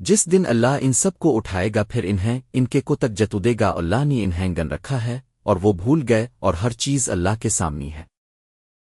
جس دن اللہ ان سب کو اٹھائے گا پھر انہیں ان کے کو تک جتو دے گا اللہ نے انہیں گن رکھا ہے اور وہ بھول گئے اور ہر چیز اللہ کے سامنی ہے۔